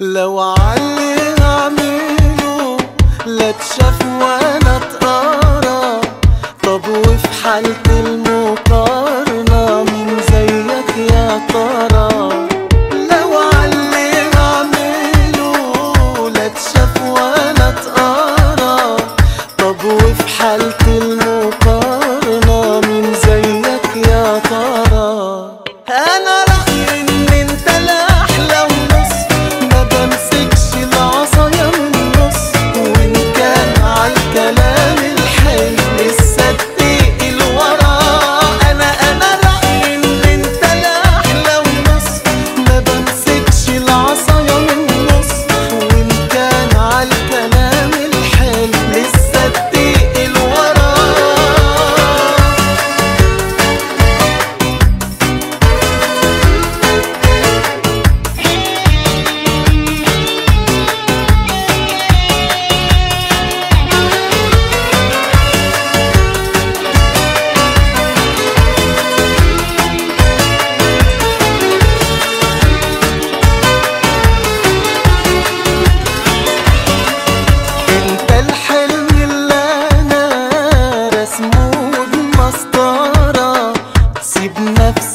لو عاللي هعمله لا تشاف ولا تقارى طب وفي حالة المقارنة مين زيك يا ترى؟ لو عاللي هعمله لا تشاف ولا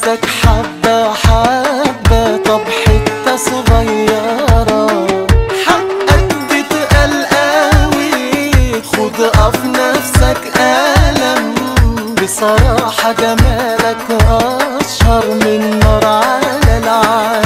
شفتك حبة حبة طب حتة صغيرة. حقك بتقل قوي خد اف نفسك ألم بصراحة جمالك أشهر من نار على العالم.